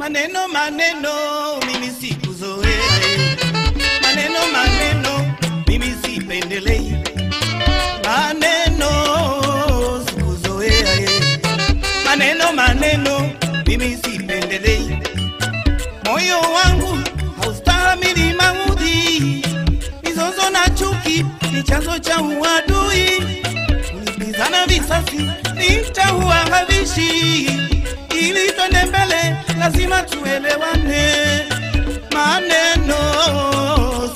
Maneno maneno mimi sikuzoea, maneno maneno mimi sipendelei, maneno sikuzoea, maneno maneno mimi sipendelei, moyo wangu haustahamili maudhi, mizozo na chuki ni chanzo cha uadui, kulipizana visasi havishi. Ili twende mbele lazima tuelewane. Maneno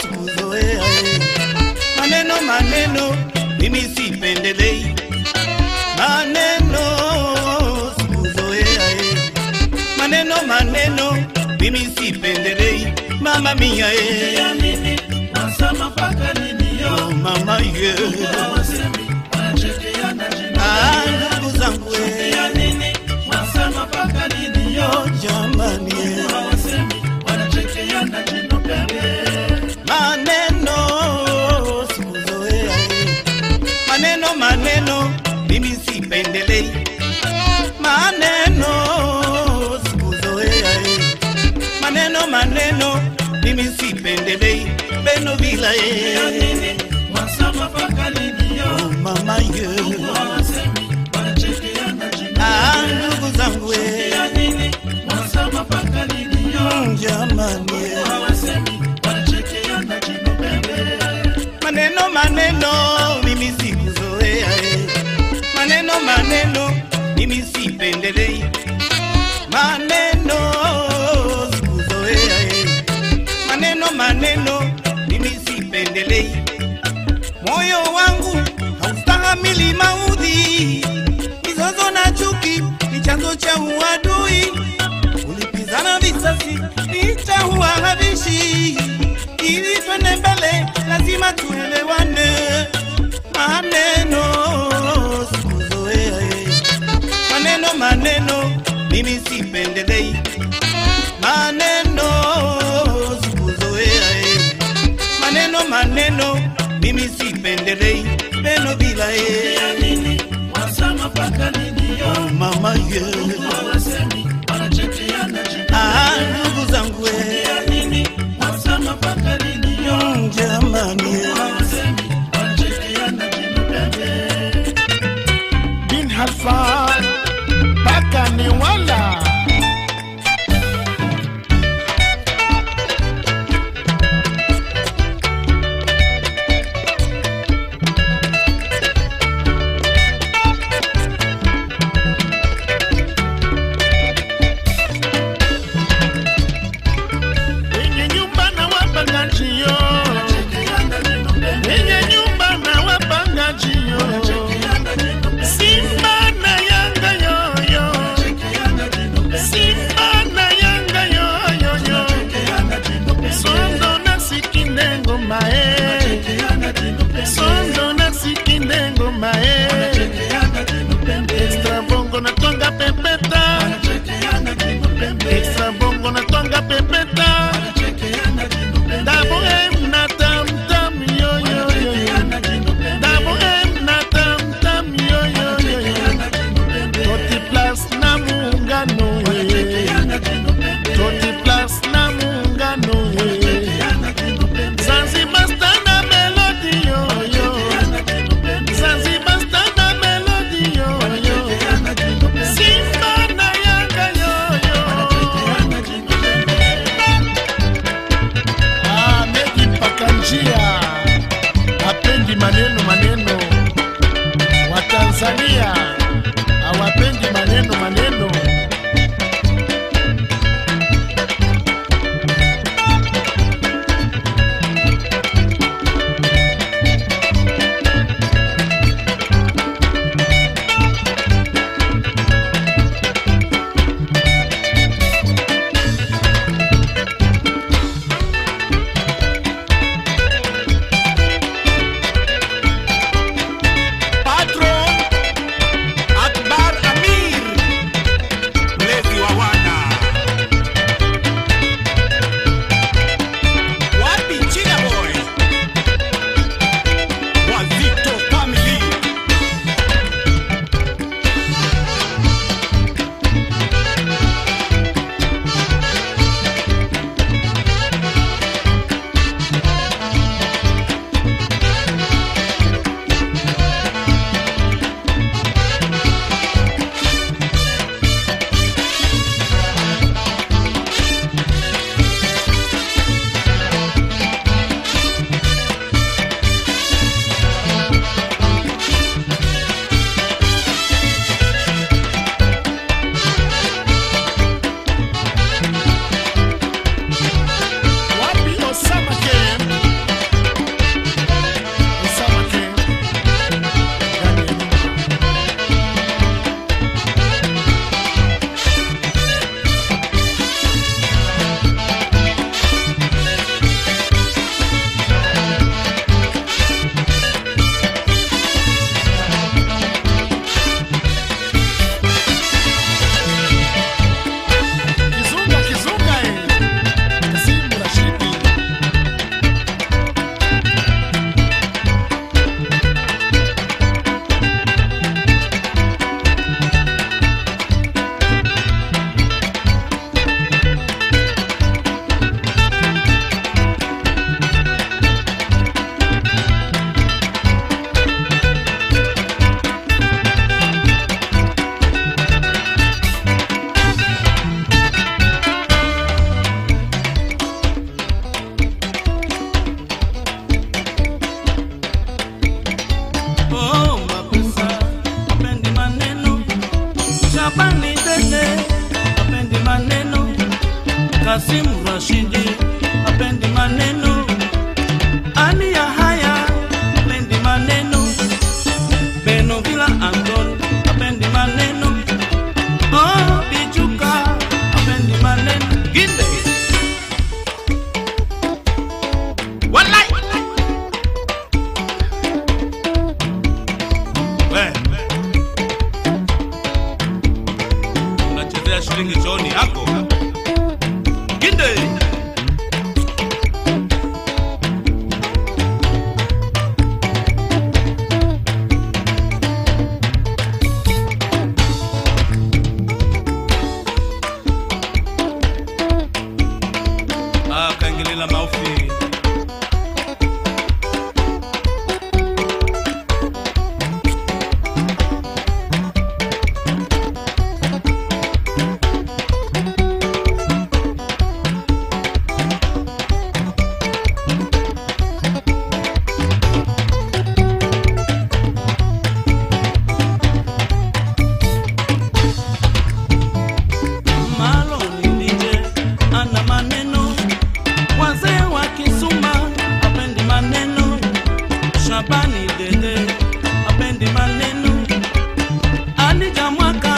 sikuzoea, maneno maneno mimi sipendelei, maneno sikuzoea, maneno maneno mimi sipendelei, mama mia eh. mama ye kelei maneno sikuzoeae maneno maneno mimi sipendelei beno vilae oh, mama ye. Ah, ndugu zangu e maneno mimi sipendelei. Moyo wangu haustahamili maudhi. Mizozo na chuki ni chanzo cha uadui. Kulipizana visasi nitaua habishi. ili twende mbele lazima tuelewane. Maneno maneno mimi sipendelei. Maneno nisipende rei peno bila e mama ye yeah. she. We unachezea shilingi chooni yako Ginde bani dede apendi maneno. Alija mwaka